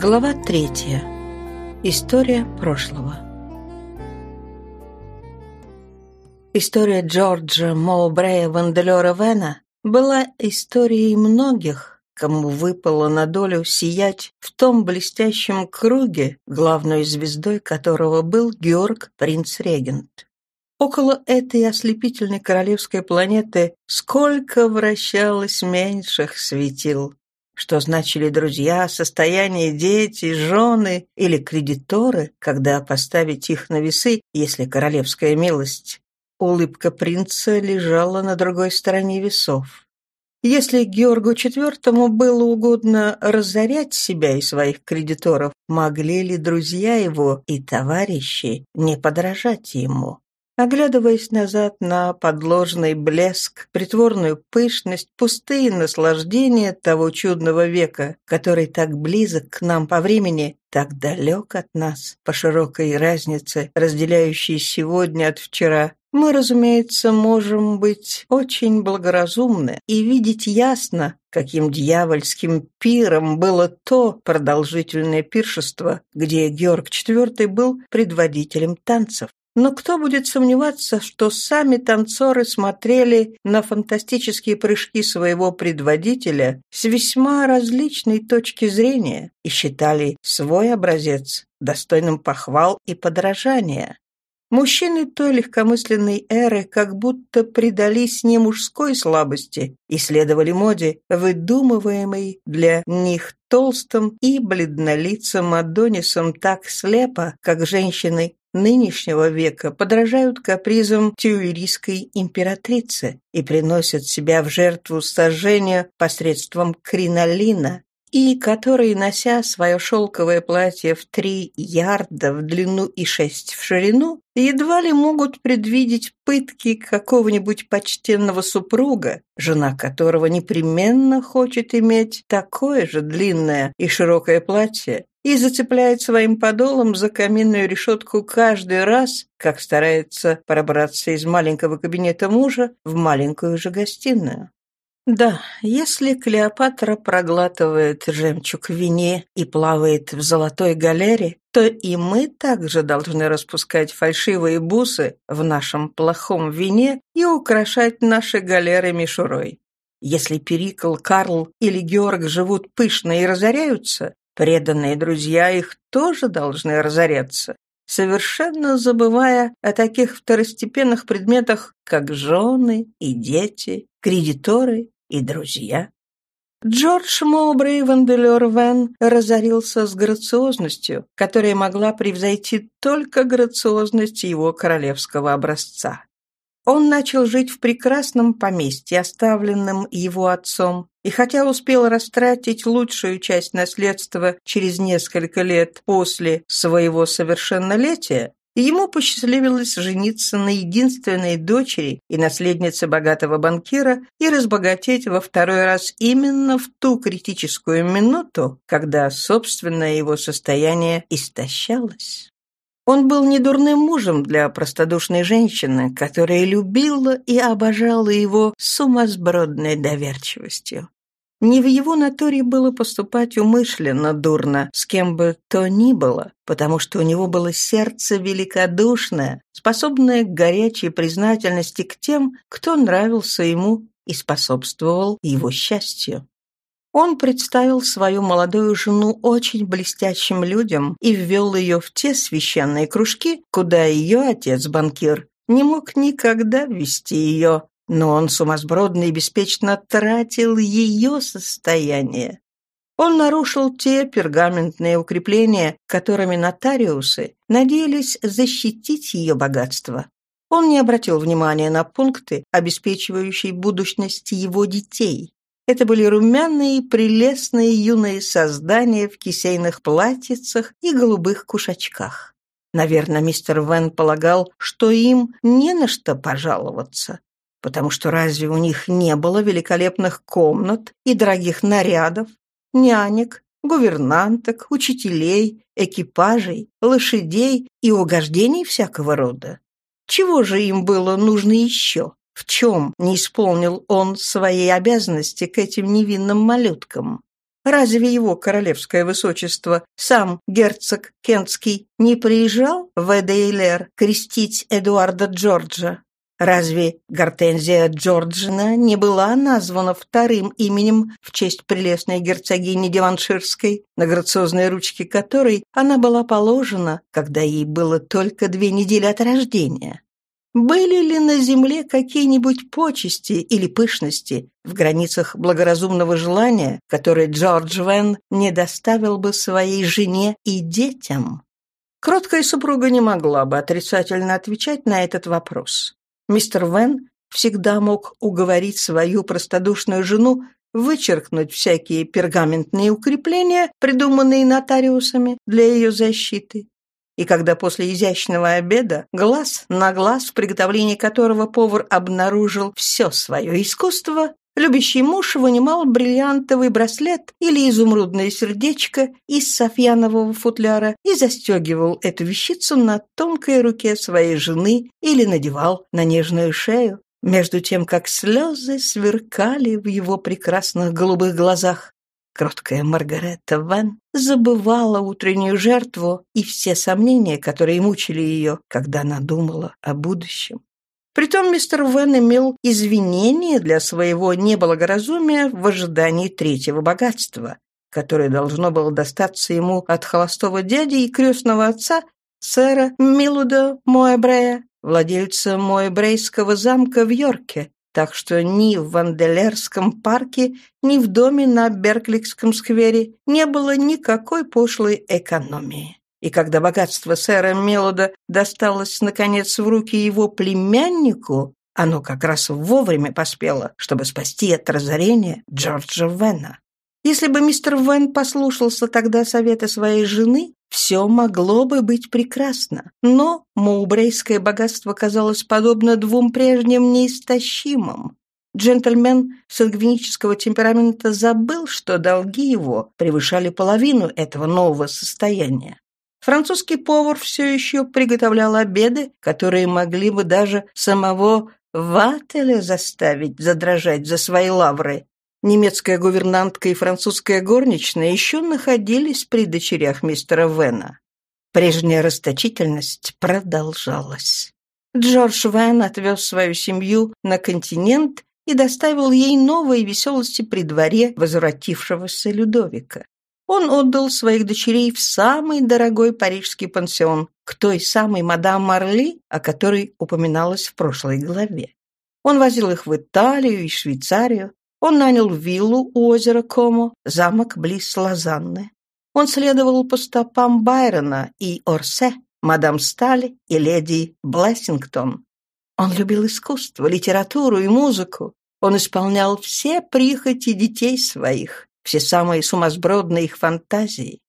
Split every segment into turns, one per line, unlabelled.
Глава третья. История прошлого. История Джорджа Моубрея Ванделера Вена была историей многих, кому выпало на долю сиять в том блестящем круге, главной звездой которого был Георг Принц-Регент. Около этой ослепительной королевской планеты сколько вращалось меньших светил, что значили друзья, состояние, дети, жены или кредиторы, когда поставить их на весы, если королевская милость. Улыбка принца лежала на другой стороне весов. Если Георгу IV было угодно разорять себя и своих кредиторов, могли ли друзья его и товарищи не подражать ему? Оглядываясь назад на подложный блеск, притворную пышность, пустые наслаждения того чудного века, который так близок к нам по времени, так далек от нас, по широкой разнице, разделяющей сегодня от вчера, мы, разумеется, можем быть очень благоразумны и видеть ясно, каким дьявольским пиром было то продолжительное пиршество, где Георг IV был предводителем танцев. Но кто будет сомневаться, что сами танцоры смотрели на фантастические прыжки своего предводителя с весьма различной точки зрения и считали свой образец достойным похвал и подражания. Мужчины той легкомысленной эры как будто предались не мужской слабости и следовали моде, выдумываемой для них толстым и бледнолицым Адонисом так слепо, как женщины нынешнего века подражают капризам тюильрийской императрицы и приносят себя в жертву сожжения посредством кринолина, и которые, нося свое шелковое платье в три ярда в длину и шесть в ширину, едва ли могут предвидеть пытки какого-нибудь почтенного супруга, жена которого непременно хочет иметь такое же длинное и широкое платье, и зацепляет своим подолом за каминную решетку каждый раз, как старается пробраться из маленького кабинета мужа в маленькую же гостиную. Да, если Клеопатра проглатывает жемчуг в вине и плавает в золотой галере, то и мы также должны распускать фальшивые бусы в нашем плохом вине и украшать наши галеры мишурой. Если Перикл, Карл или Георг живут пышно и разоряются, преданные друзья их тоже должны разоряться, совершенно забывая о таких второстепенных предметах, как жены и дети, кредиторы и друзья. Джордж Моубрей Ванделер Вен разорился с грациозностью, которая могла превзойти только грациозность его королевского образца. Он начал жить в прекрасном поместье, оставленном его отцом, и хотя успел растратить лучшую часть наследства через несколько лет после своего совершеннолетия, ему посчастливилось жениться на единственной дочери и наследнице богатого банкира и разбогатеть во второй раз именно в ту критическую минуту, когда собственное его состояние истощалось. Он был недурным мужем для простодушной женщины, которая любила и обожала его сумасбродной доверчивостью. Не в его натуре было поступать умышленно дурно, с кем бы то ни было, потому что у него было сердце великодушное, способное к горячей признательности к тем, кто нравился ему и способствовал его счастью. Он представил свою молодую жену очень блестящим людям и ввел ее в те священные кружки, куда ее отец-банкир не мог никогда ввести ее, но он сумасбродно и беспечно тратил ее состояние. Он нарушил те пергаментные укрепления, которыми нотариусы надеялись защитить ее богатство. Он не обратил внимания на пункты, обеспечивающие будущность его детей. Это были румяные, прелестные юные создания в кисейных платьицах и голубых кушачках. Наверное, мистер Вен полагал, что им не на что пожаловаться, потому что разве у них не было великолепных комнат и дорогих нарядов, нянек, гувернанток, учителей, экипажей, лошадей и угождений всякого рода? Чего же им было нужно еще? В чем не исполнил он своей обязанности к этим невинным малюткам? Разве его королевское высочество, сам герцог Кентский, не приезжал в Эдейлер крестить Эдуарда Джорджа? Разве Гортензия Джорджина не была названа вторым именем в честь прелестной герцогини Диванширской, на грациозной ручке которой она была положена, когда ей было только две недели от рождения? Были ли на земле какие-нибудь почести или пышности в границах благоразумного желания, которые Джордж Вен не доставил бы своей жене и детям? Кроткая супруга не могла бы отрицательно отвечать на этот вопрос. Мистер Вен всегда мог уговорить свою простодушную жену вычеркнуть всякие пергаментные укрепления, придуманные нотариусами для ее защиты. И когда после изящного обеда, глаз на глаз, в приготовлении которого повар обнаружил все свое искусство, любящий муж вынимал бриллиантовый браслет или изумрудное сердечко из софьянового футляра и застегивал эту вещицу на тонкой руке своей жены или надевал на нежную шею, между тем, как слезы сверкали в его прекрасных голубых глазах. Кроткая Маргарета Вен забывала утреннюю жертву и все сомнения, которые мучили ее, когда она думала о будущем. Притом мистер Вен имел извинения для своего неблагоразумия в ожидании третьего богатства, которое должно было достаться ему от холостого дяди и крестного отца сэра Милуда Моэбрея, владельца Моэбрейского замка в Йорке, так что ни в Ванделерском парке, ни в доме на Беркликском сквере не было никакой пошлой экономии. И когда богатство сэра Мелода досталось, наконец, в руки его племяннику, оно как раз вовремя поспело, чтобы спасти от разорения Джорджа Вена. Если бы мистер Вен послушался тогда совета своей жены, все могло бы быть прекрасно. Но моубрейское богатство казалось подобно двум прежним неистощимым. Джентльмен сангвинического темперамента забыл, что долги его превышали половину этого нового состояния. Французский повар все еще приготовлял обеды, которые могли бы даже самого Ваттеля заставить задрожать за свои лавры. Немецкая гувернантка и французская горничная еще находились при дочерях мистера Вена. Прежняя расточительность продолжалась. Джордж Вен отвез свою семью на континент и доставил ей новые веселости при дворе возвратившегося Людовика. Он отдал своих дочерей в самый дорогой парижский пансион, к той самой мадам Марли, о которой упоминалось в прошлой главе. Он возил их в Италию и Швейцарию. Он нанял виллу у озера Комо, замок близ Лозанны. Он следовал по стопам Байрона и Орсе, мадам Стали и леди Блессингтон. Он любил искусство, литературу и музыку. Он исполнял все прихоти детей своих все самые сумасбродные их фантазии.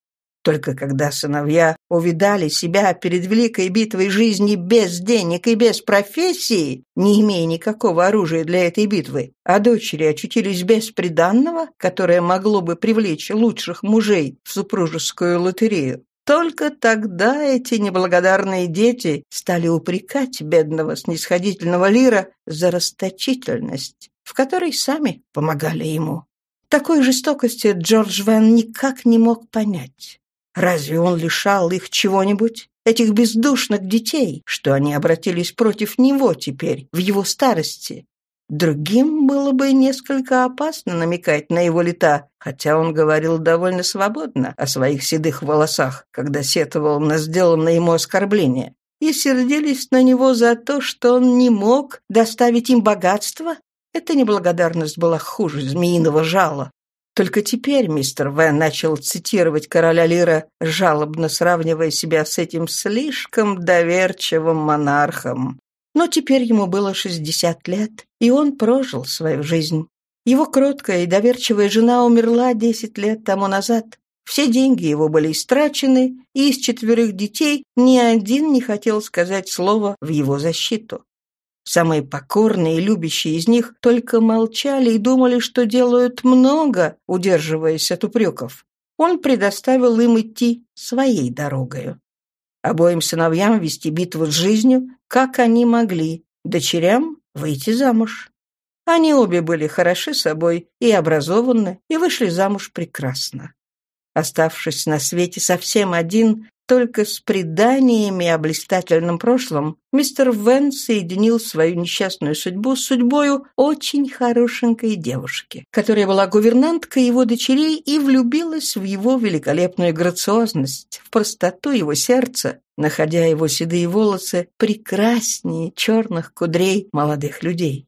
Только когда сыновья увидали себя перед великой битвой жизни без денег и без профессии, не имея никакого оружия для этой битвы, а дочери очутились без приданного, которое могло бы привлечь лучших мужей в супружескую лотерею, только тогда эти неблагодарные дети стали упрекать бедного снисходительного Лира за расточительность, в которой сами помогали ему. Такой жестокости Джордж Вен никак не мог понять. Разве он лишал их чего-нибудь? Этих бездушных детей, что они обратились против него теперь, в его старости. Другим было бы несколько опасно намекать на его лета, хотя он говорил довольно свободно о своих седых волосах, когда сетовал на сделанное ему оскорбление, и сердились на него за то, что он не мог доставить им богатство, эта неблагодарность была хуже змеиного жала. Только теперь мистер В. начал цитировать короля Лира, жалобно сравнивая себя с этим слишком доверчивым монархом. Но теперь ему было 60 лет, и он прожил свою жизнь. Его кроткая и доверчивая жена умерла 10 лет тому назад. Все деньги его были истрачены, и из четверых детей ни один не хотел сказать слово в его защиту. Самые покорные и любящие из них только молчали и думали, что делают много, удерживаясь от упреков. Он предоставил им идти своей дорогою. Обоим сыновьям вести битву с жизнью, как они могли, дочерям выйти замуж. Они обе были хороши собой и образованы, и вышли замуж прекрасно. Оставшись на свете совсем один, только с преданиями о блистательном прошлом, мистер Вен соединил свою несчастную судьбу с судьбою очень хорошенькой девушки, которая была гувернанткой его дочерей и влюбилась в его великолепную грациозность, в простоту его сердца, находя его седые волосы прекраснее черных кудрей молодых людей.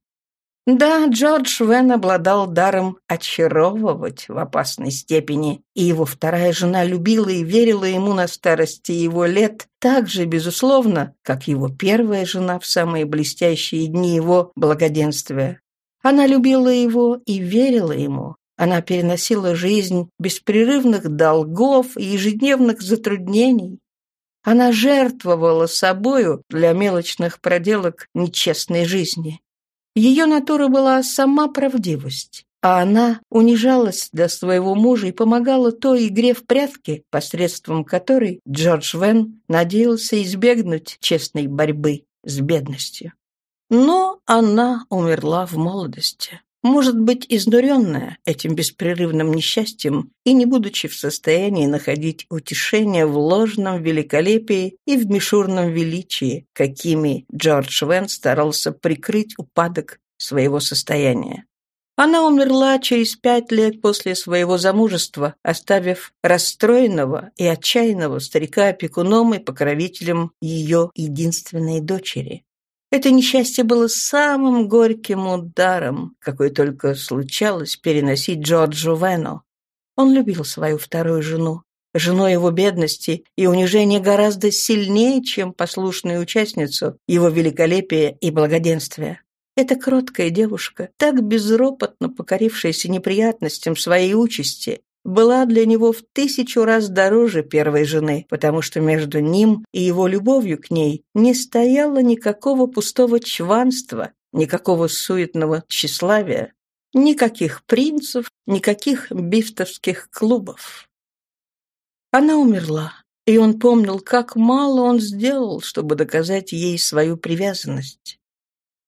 Да, Джордж Вен обладал даром очаровывать в опасной степени, и его вторая жена любила и верила ему на старости его лет так же, безусловно, как его первая жена в самые блестящие дни его благоденствия. Она любила его и верила ему. Она переносила жизнь беспрерывных долгов и ежедневных затруднений. Она жертвовала собою для мелочных проделок нечестной жизни. Ее натура была сама правдивость, а она унижалась до своего мужа и помогала той игре в прятки, посредством которой Джордж Вен надеялся избегнуть честной борьбы с бедностью. Но она умерла в молодости. Может быть, изнуренная этим беспрерывным несчастьем и не будучи в состоянии находить утешение в ложном великолепии и в мишурном величии, какими Джордж Вен старался прикрыть упадок своего состояния. Она умерла через пять лет после своего замужества, оставив расстроенного и отчаянного старика опекуном и покровителем ее единственной дочери. Это несчастье было самым горьким ударом, какой только случалось переносить Джорджу Вену. Он любил свою вторую жену. Жену его бедности и унижения гораздо сильнее, чем послушную участницу его великолепия и благоденствия. Эта кроткая девушка, так безропотно покорившаяся неприятностям своей участи, была для него в тысячу раз дороже первой жены, потому что между ним и его любовью к ней не стояло никакого пустого чванства, никакого суетного тщеславия, никаких принцев, никаких бифтовских клубов. Она умерла, и он помнил, как мало он сделал, чтобы доказать ей свою привязанность.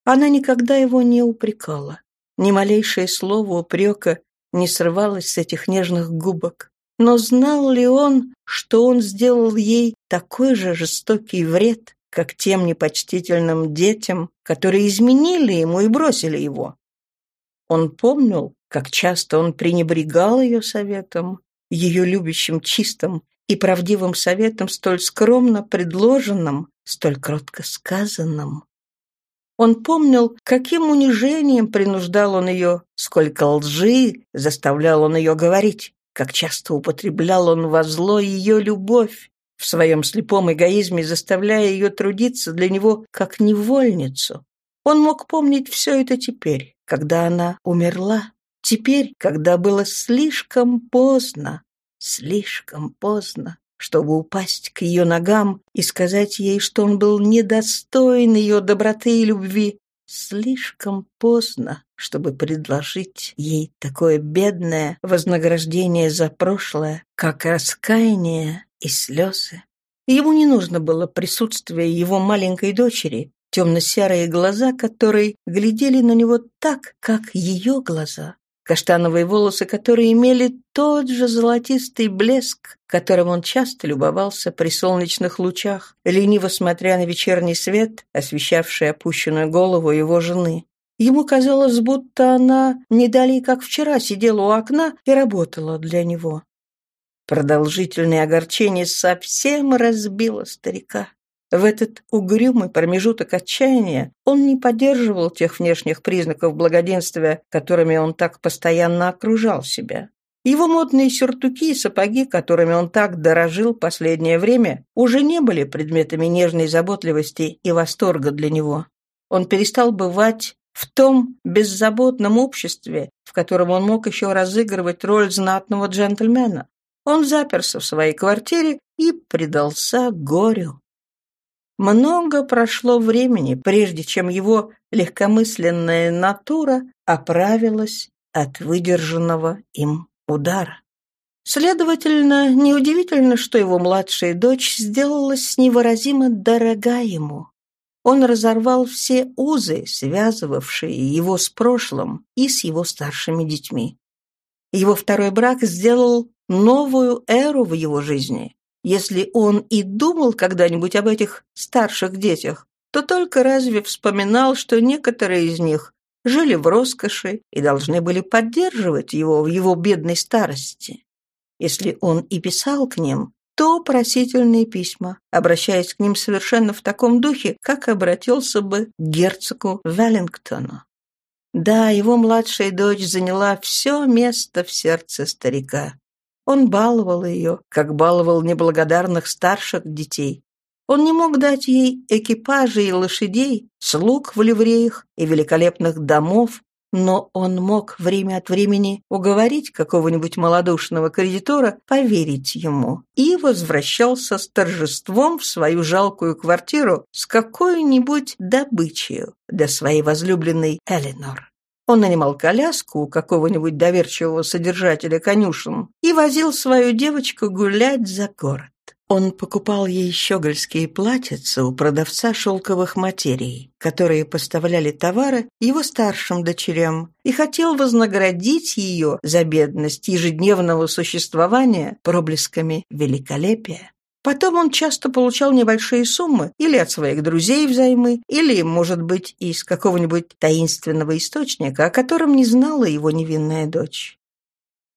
Она никогда его не упрекала. Ни малейшее слово упрека не срывалось с этих нежных губок. Но знал ли он, что он сделал ей такой же жестокий вред, как тем непочтительным детям, которые изменили ему и бросили его? Он помнил, как часто он пренебрегал ее советом, ее любящим чистым и правдивым советом, столь скромно предложенным, столь кротко сказанным. Он помнил, каким унижением принуждал он ее, сколько лжи заставлял он ее говорить, как часто употреблял он во зло ее любовь, в своем слепом эгоизме заставляя ее трудиться для него как невольницу. Он мог помнить все это теперь, когда она умерла, теперь, когда было слишком поздно, слишком поздно чтобы упасть к ее ногам и сказать ей, что он был недостоин ее доброты и любви. Слишком поздно, чтобы предложить ей такое бедное вознаграждение за прошлое, как раскаяние и слезы. Ему не нужно было присутствие его маленькой дочери, темно-серые глаза которые глядели на него так, как ее глаза каштановые волосы, которые имели тот же золотистый блеск, которым он часто любовался при солнечных лучах, лениво смотря на вечерний свет, освещавший опущенную голову его жены. Ему казалось, будто она не далее, как вчера, сидела у окна и работала для него. Продолжительное огорчение совсем разбило старика. В этот угрюмый промежуток отчаяния он не поддерживал тех внешних признаков благоденствия, которыми он так постоянно окружал себя. Его модные сюртуки и сапоги, которыми он так дорожил последнее время, уже не были предметами нежной заботливости и восторга для него. Он перестал бывать в том беззаботном обществе, в котором он мог еще разыгрывать роль знатного джентльмена. Он заперся в своей квартире и предался горю. Много прошло времени, прежде чем его легкомысленная натура оправилась от выдержанного им удара. Следовательно, неудивительно, что его младшая дочь сделалась невыразимо дорога ему. Он разорвал все узы, связывавшие его с прошлым и с его старшими детьми. Его второй брак сделал новую эру в его жизни. Если он и думал когда-нибудь об этих старших детях, то только разве вспоминал, что некоторые из них жили в роскоши и должны были поддерживать его в его бедной старости. Если он и писал к ним, то просительные письма, обращаясь к ним совершенно в таком духе, как обратился бы к герцогу Веллингтону. Да, его младшая дочь заняла все место в сердце старика. Он баловал ее, как баловал неблагодарных старших детей. Он не мог дать ей экипажей и лошадей, слуг в ливреях и великолепных домов, но он мог время от времени уговорить какого-нибудь малодушного кредитора поверить ему и возвращался с торжеством в свою жалкую квартиру с какой-нибудь добычей для своей возлюбленной Эленор. Он нанимал коляску у какого-нибудь доверчивого содержателя конюшен и возил свою девочку гулять за город. Он покупал ей щегольские платьица у продавца шелковых материй, которые поставляли товары его старшим дочерям, и хотел вознаградить ее за бедность ежедневного существования проблесками великолепия. Потом он часто получал небольшие суммы или от своих друзей взаймы, или, может быть, из какого-нибудь таинственного источника, о котором не знала его невинная дочь.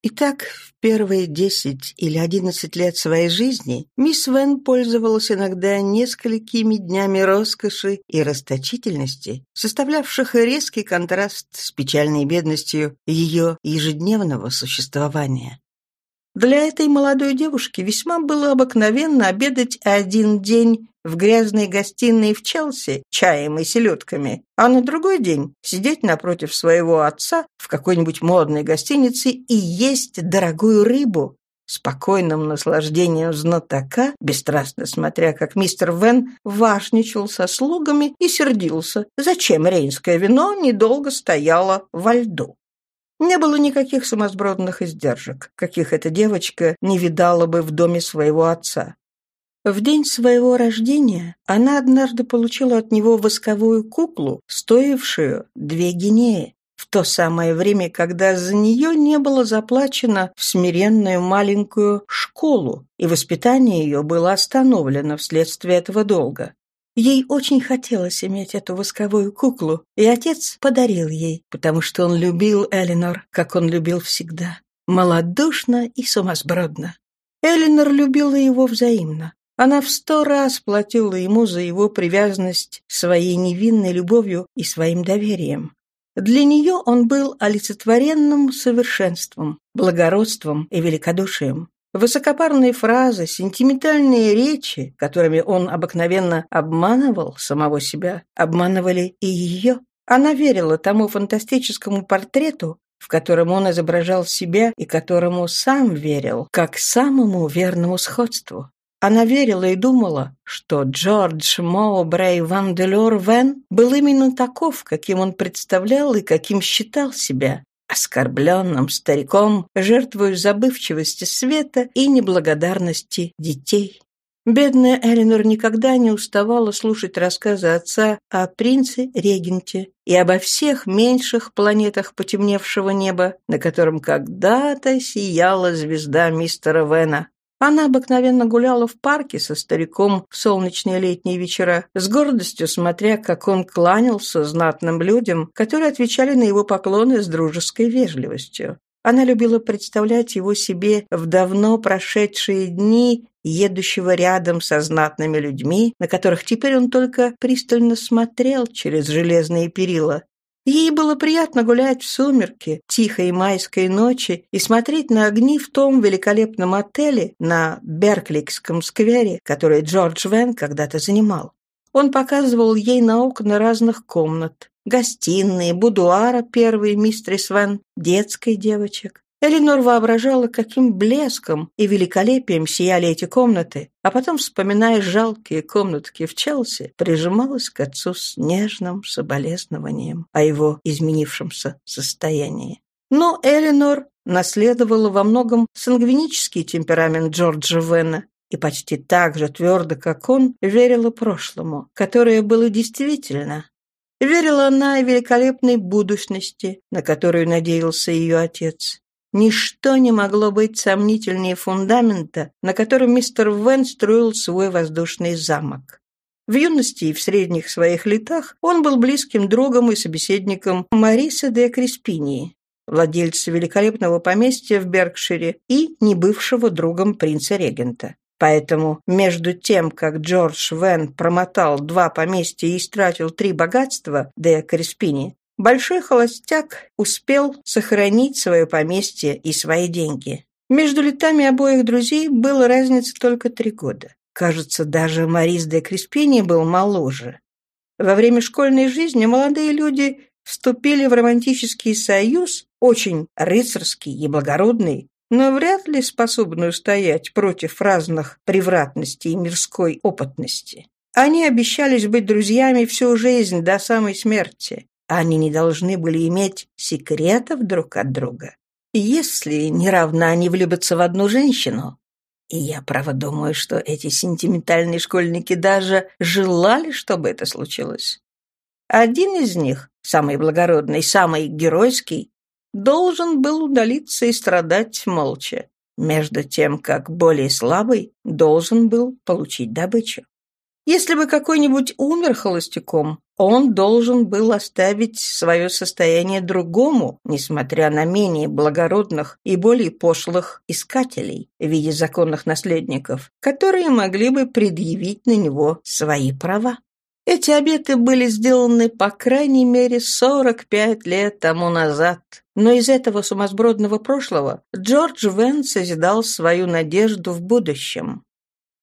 Итак, в первые десять или одиннадцать лет своей жизни мисс Вен пользовалась иногда несколькими днями роскоши и расточительности, составлявших резкий контраст с печальной бедностью ее ежедневного существования. Для этой молодой девушки весьма было обыкновенно обедать один день в грязной гостиной в Челси чаем и селедками, а на другой день сидеть напротив своего отца в какой-нибудь модной гостинице и есть дорогую рыбу, спокойным наслаждением знатока, бесстрастно смотря, как мистер Вен важничал со слугами и сердился, зачем рейнское вино недолго стояло во льду. Не было никаких сумасбродных издержек, каких эта девочка не видала бы в доме своего отца. В день своего рождения она однажды получила от него восковую куклу, стоившую две гинеи, в то самое время, когда за нее не было заплачено в смиренную маленькую школу, и воспитание ее было остановлено вследствие этого долга. Ей очень хотелось иметь эту восковую куклу, и отец подарил ей, потому что он любил Элинор, как он любил всегда, малодушно и сумасбродно. Элинор любила его взаимно. Она в сто раз платила ему за его привязанность своей невинной любовью и своим доверием. Для нее он был олицетворенным совершенством, благородством и великодушием. Высокопарные фразы, сентиментальные речи, которыми он обыкновенно обманывал самого себя, обманывали и ее. Она верила тому фантастическому портрету, в котором он изображал себя и которому сам верил, как самому верному сходству. Она верила и думала, что Джордж Моубрей Ван Делор Вен был именно таков, каким он представлял и каким считал себя, оскорбленным стариком, жертвой забывчивости света и неблагодарности детей. Бедная Эленор никогда не уставала слушать рассказы отца о принце-регенте и обо всех меньших планетах потемневшего неба, на котором когда-то сияла звезда мистера Вена. Она обыкновенно гуляла в парке со стариком в солнечные летние вечера, с гордостью смотря, как он кланялся знатным людям, которые отвечали на его поклоны с дружеской вежливостью. Она любила представлять его себе в давно прошедшие дни, едущего рядом со знатными людьми, на которых теперь он только пристально смотрел через железные перила, Ей было приятно гулять в сумерки, тихой майской ночи и смотреть на огни в том великолепном отеле на Беркликском сквере, который Джордж Вен когда-то занимал. Он показывал ей на окна разных комнат, гостиные, будуара первой мистерис Вен, детской девочек. Эленор воображала, каким блеском и великолепием сияли эти комнаты, а потом, вспоминая жалкие комнатки в Челси, прижималась к отцу с нежным соболезнованием о его изменившемся состоянии. Но Эленор наследовала во многом сангвинический темперамент Джорджа Вена, и почти так же твердо, как он, верила прошлому, которое было действительно. Верила она великолепной будущности, на которую надеялся ее отец. Ничто не могло быть сомнительнее фундамента, на котором мистер Вен строил свой воздушный замок. В юности и в средних своих летах он был близким другом и собеседником Мариса де Криспинии, владельца великолепного поместья в Беркшире и небывшего другом принца-регента. Поэтому между тем, как Джордж Вен промотал два поместья и истратил три богатства де Криспини, большой холостяк успел сохранить свое поместье и свои деньги. Между летами обоих друзей была разница только три года. Кажется, даже Марис де Криспини был моложе. Во время школьной жизни молодые люди вступили в романтический союз, очень рыцарский и благородный, но вряд ли способный устоять против разных превратностей и мирской опытности. Они обещались быть друзьями всю жизнь до самой смерти. Они не должны были иметь секретов друг от друга. Если неравно они влюбятся в одну женщину, и я, право, думаю, что эти сентиментальные школьники даже желали, чтобы это случилось. Один из них, самый благородный, самый геройский, должен был удалиться и страдать молча, между тем, как более слабый должен был получить добычу. Если бы какой-нибудь умер холостяком, он должен был оставить свое состояние другому, несмотря на менее благородных и более пошлых искателей в виде законных наследников, которые могли бы предъявить на него свои права. Эти обеты были сделаны, по крайней мере, 45 лет тому назад. Но из этого сумасбродного прошлого Джордж Вен созидал свою надежду в будущем.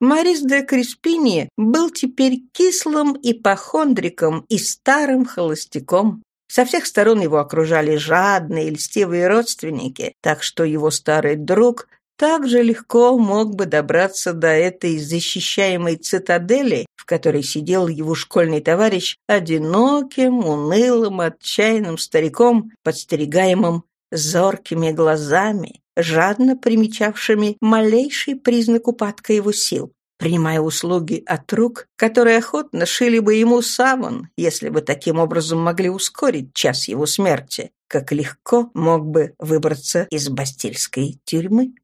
Морис де Криспини был теперь кислым ипохондриком и старым холостяком. Со всех сторон его окружали жадные, льстивые родственники, так что его старый друг также легко мог бы добраться до этой защищаемой цитадели, в которой сидел его школьный товарищ, одиноким, унылым, отчаянным стариком, подстерегаемым зоркими глазами, жадно примечавшими малейший признак упадка его сил, принимая услуги от рук, которые охотно шили бы ему саван, если бы таким образом могли ускорить час его смерти, как легко мог бы выбраться из бастильской тюрьмы.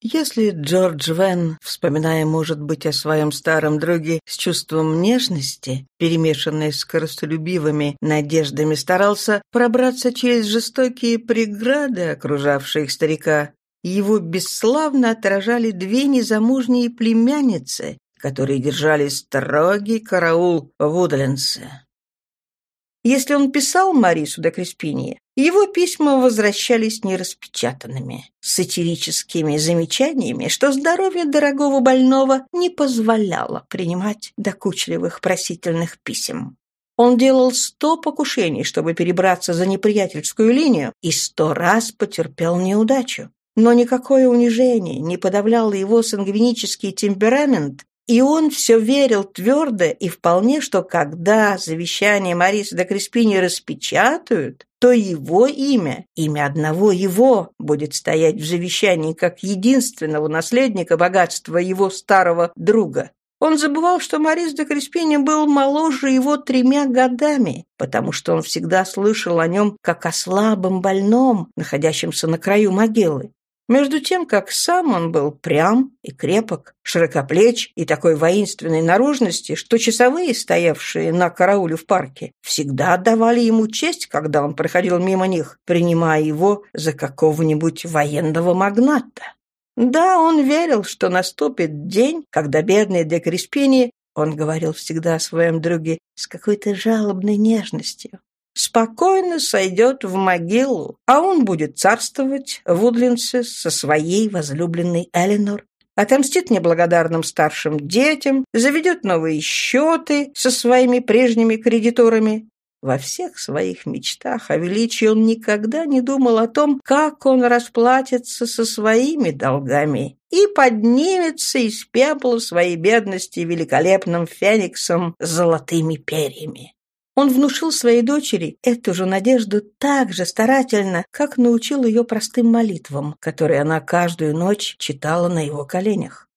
Если Джордж Вен, вспоминая, может быть, о своем старом друге с чувством нежности, перемешанной с коростолюбивыми надеждами, старался пробраться через жестокие преграды, окружавшие их старика, его бесславно отражали две незамужние племянницы, которые держали строгий караул в Удленсе. Если он писал Марису де Креспини, его письма возвращались нераспечатанными, сатирическими замечаниями, что здоровье дорогого больного не позволяло принимать докучливых просительных писем. Он делал сто покушений, чтобы перебраться за неприятельскую линию, и сто раз потерпел неудачу. Но никакое унижение не подавляло его сангвинический темперамент, и он все верил твердо и вполне, что когда завещание Мариса де Креспини распечатают, то его имя, имя одного его, будет стоять в завещании как единственного наследника богатства его старого друга. Он забывал, что Марис де Креспини был моложе его тремя годами, потому что он всегда слышал о нем как о слабом больном, находящемся на краю могилы. Между тем, как сам он был прям и крепок, широкоплеч и такой воинственной наружности, что часовые, стоявшие на карауле в парке, всегда отдавали ему честь, когда он проходил мимо них, принимая его за какого-нибудь военного магната. Да, он верил, что наступит день, когда бедный де Криспини, он говорил всегда о своем друге с какой-то жалобной нежностью, спокойно сойдет в могилу, а он будет царствовать в Удлинсе со своей возлюбленной Эленор, отомстит неблагодарным старшим детям, заведет новые счеты со своими прежними кредиторами. Во всех своих мечтах о величии он никогда не думал о том, как он расплатится со своими долгами и поднимется из пепла своей бедности великолепным фениксом с золотыми перьями. Он внушил своей дочери эту же надежду так же старательно, как научил ее простым молитвам, которые она каждую ночь читала на его коленях.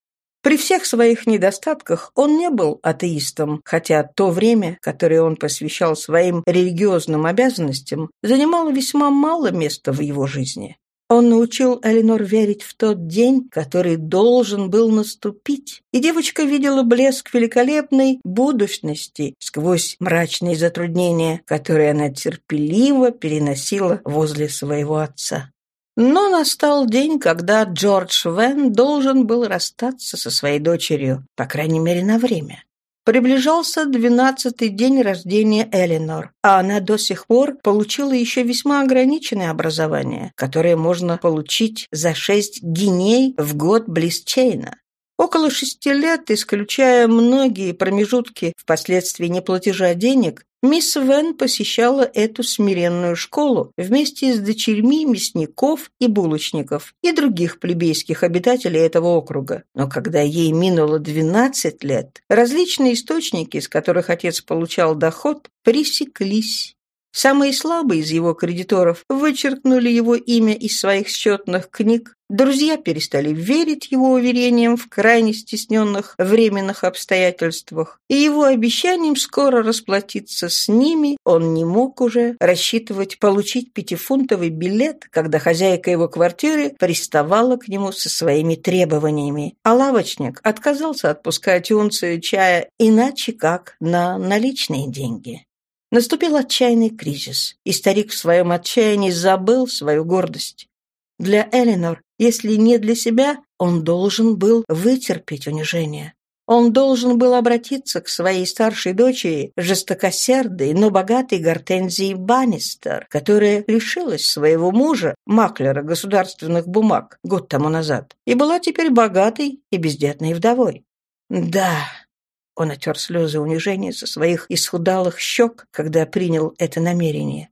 При всех своих недостатках он не был атеистом, хотя то время, которое он посвящал своим религиозным обязанностям, занимало весьма мало места в его жизни. Он научил Эленор верить в тот день, который должен был наступить, и девочка видела блеск великолепной будущности сквозь мрачные затруднения, которые она терпеливо переносила возле своего отца. Но настал день, когда Джордж Вен должен был расстаться со своей дочерью, по крайней мере, на время. Приближался двенадцатый день рождения Эленор, а она до сих пор получила еще весьма ограниченное образование, которое можно получить за шесть гиней в год близ Чейна. Около шести лет, исключая многие промежутки впоследствии неплатежа денег, мисс Вен посещала эту смиренную школу вместе с дочерьми мясников и булочников и других плебейских обитателей этого округа. Но когда ей минуло 12 лет, различные источники, из которых отец получал доход, пресеклись. Самые слабые из его кредиторов вычеркнули его имя из своих счетных книг, друзья перестали верить его уверениям в крайне стесненных временных обстоятельствах, и его обещанием скоро расплатиться с ними он не мог уже рассчитывать получить пятифунтовый билет, когда хозяйка его квартиры приставала к нему со своими требованиями, а лавочник отказался отпускать унцию чая иначе как на наличные деньги. Наступил отчаянный кризис, и старик в своем отчаянии забыл свою гордость. Для Эленор, если не для себя, он должен был вытерпеть унижение. Он должен был обратиться к своей старшей дочери, жестокосердой, но богатой Гортензии Баннистер, которая лишилась своего мужа, маклера государственных бумаг, год тому назад, и была теперь богатой и бездетной вдовой. Да, он отер слезы унижения со своих исхудалых щек, когда принял это намерение.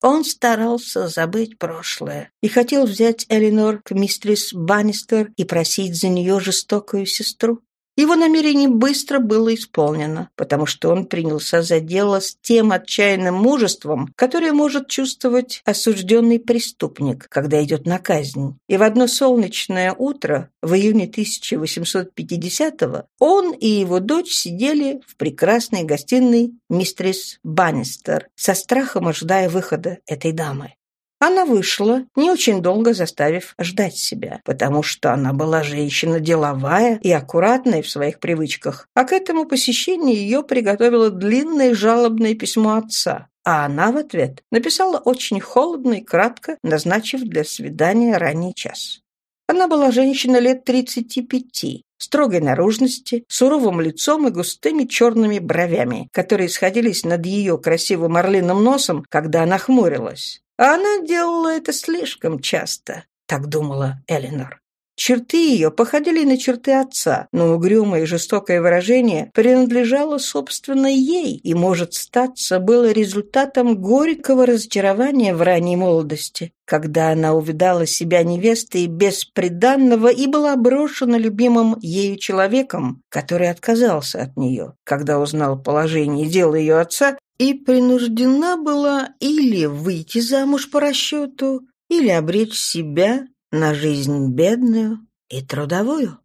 Он старался забыть прошлое и хотел взять Эленор к мистерис Баннистер и просить за нее жестокую сестру. Его намерение быстро было исполнено, потому что он принялся за дело с тем отчаянным мужеством, которое может чувствовать осужденный преступник, когда идет на казнь. И в одно солнечное утро, в июне 1850-го, он и его дочь сидели в прекрасной гостиной мистерис Баннистер, со страхом ожидая выхода этой дамы. Она вышла, не очень долго заставив ждать себя, потому что она была женщина деловая и аккуратная в своих привычках, а к этому посещению ее приготовило длинное жалобное письмо отца, а она в ответ написала очень холодно и кратко, назначив для свидания ранний час. Она была женщина лет 35, строгой наружности, суровым лицом и густыми черными бровями, которые сходились над ее красивым орлиным носом, когда она хмурилась. А она делала это слишком часто, так думала Эленор. Черты ее походили на черты отца, но угрюмое и жестокое выражение принадлежало, собственно, ей и, может статься, было результатом горького разочарования в ранней молодости, когда она увидала себя невестой бесприданного и была брошена любимым ею человеком, который отказался от нее, когда узнал положение дела ее отца и принуждена была или выйти замуж по расчету, или обречь себя на жизнь бедную и трудовую.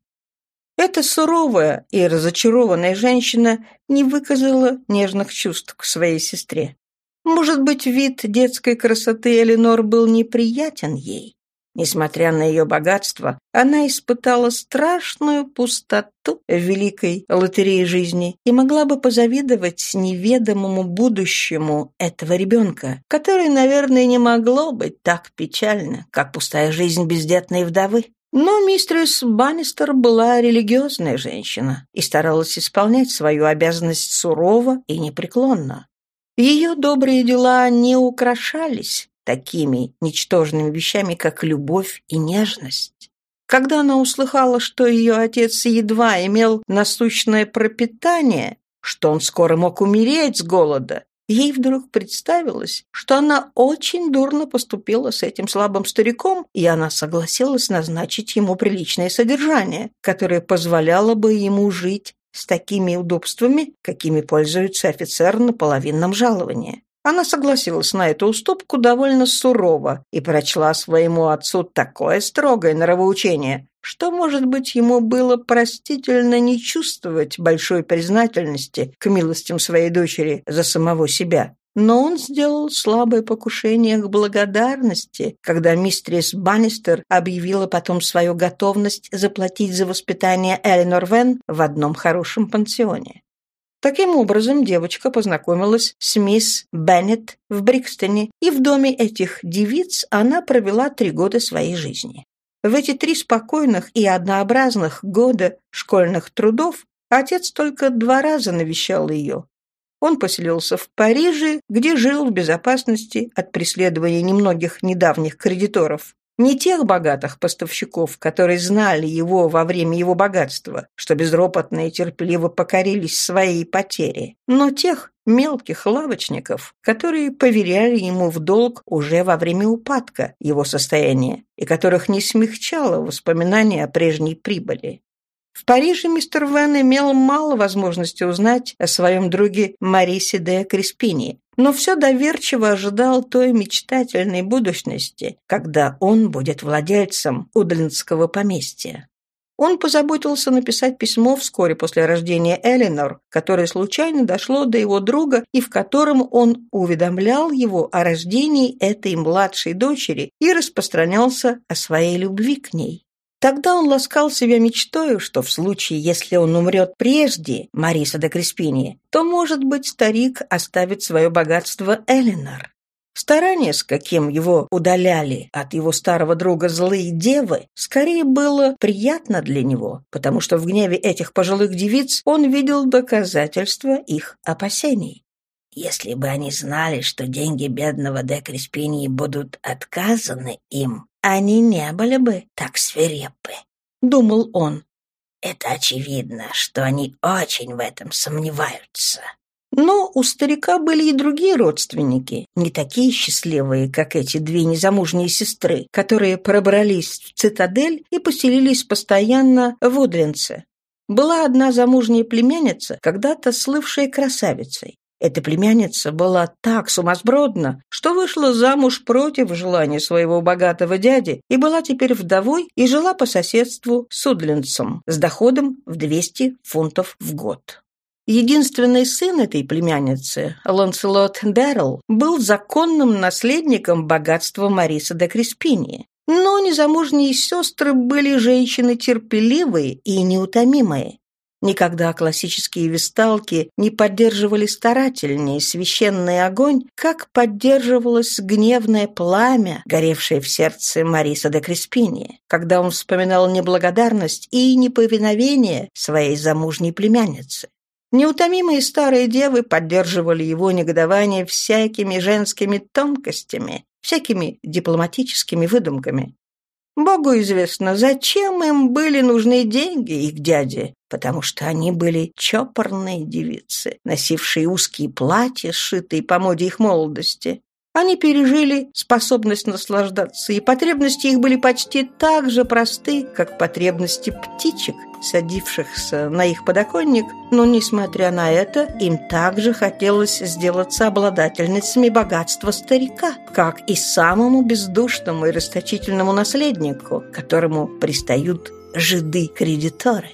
Эта суровая и разочарованная женщина не выказала нежных чувств к своей сестре. Может быть, вид детской красоты Эленор был неприятен ей. Несмотря на ее богатство, она испытала страшную пустоту в великой лотерее жизни и могла бы позавидовать неведомому будущему этого ребенка, который, наверное, не могло быть так печально, как пустая жизнь бездетной вдовы. Но мистерс Баннистер была религиозная женщина и старалась исполнять свою обязанность сурово и непреклонно. Ее добрые дела не украшались такими ничтожными вещами, как любовь и нежность. Когда она услыхала, что ее отец едва имел насущное пропитание, что он скоро мог умереть с голода, ей вдруг представилось, что она очень дурно поступила с этим слабым стариком, и она согласилась назначить ему приличное содержание, которое позволяло бы ему жить с такими удобствами, какими пользуется офицер на половинном жаловании. Она согласилась на эту уступку довольно сурово и прочла своему отцу такое строгое нравоучение, что, может быть, ему было простительно не чувствовать большой признательности к милостям своей дочери за самого себя. Но он сделал слабое покушение к благодарности, когда мистерис Баннистер объявила потом свою готовность заплатить за воспитание Эленор Вен в одном хорошем пансионе. Таким образом, девочка познакомилась с мисс Беннет в Брикстоне, и в доме этих девиц она провела три года своей жизни. В эти три спокойных и однообразных года школьных трудов отец только два раза навещал ее, он поселился в Париже, где жил в безопасности от преследования немногих недавних кредиторов. Не тех богатых поставщиков, которые знали его во время его богатства, что безропотно и терпеливо покорились своей потере, но тех мелких лавочников, которые поверяли ему в долг уже во время упадка его состояния и которых не смягчало воспоминание о прежней прибыли. В Париже мистер Вен имел мало возможности узнать о своем друге Марисе де Криспини, но все доверчиво ожидал той мечтательной будущности, когда он будет владельцем Удлинского поместья. Он позаботился написать письмо вскоре после рождения Эленор, которое случайно дошло до его друга и в котором он уведомлял его о рождении этой младшей дочери и распространялся о своей любви к ней. Тогда он ласкал себя мечтою, что в случае, если он умрет прежде Мариса де Креспини, то, может быть, старик оставит свое богатство Эленор. Старание, с каким его удаляли от его старого друга злые девы, скорее было приятно для него, потому что в гневе этих пожилых девиц он видел доказательства их опасений. Если бы они знали, что деньги бедного де Креспини будут отказаны им, они не были бы так свирепы, — думал он. Это очевидно, что они очень в этом сомневаются. Но у старика были и другие родственники, не такие счастливые, как эти две незамужние сестры, которые пробрались в цитадель и поселились постоянно в Удлинце. Была одна замужняя племянница, когда-то слывшая красавицей. Эта племянница была так сумасбродна, что вышла замуж против желания своего богатого дяди и была теперь вдовой и жила по соседству с Удлинцем с доходом в 200 фунтов в год. Единственный сын этой племянницы, Ланселот Дэррелл, был законным наследником богатства Мариса де Креспини. Но незамужние сестры были женщины терпеливые и неутомимые. Никогда классические висталки не поддерживали старательнее священный огонь, как поддерживалось гневное пламя, горевшее в сердце Мариса де Креспини, когда он вспоминал неблагодарность и неповиновение своей замужней племянницы. Неутомимые старые девы поддерживали его негодование всякими женскими тонкостями, всякими дипломатическими выдумками. Богу известно, зачем им были нужны деньги их дяде, потому что они были чопорные девицы, носившие узкие платья, сшитые по моде их молодости. Они пережили способность наслаждаться, и потребности их были почти так же просты, как потребности птичек, садившихся на их подоконник, но, несмотря на это, им также хотелось сделаться обладательницами богатства старика, как и самому бездушному и расточительному наследнику, которому пристают жиды-кредиторы.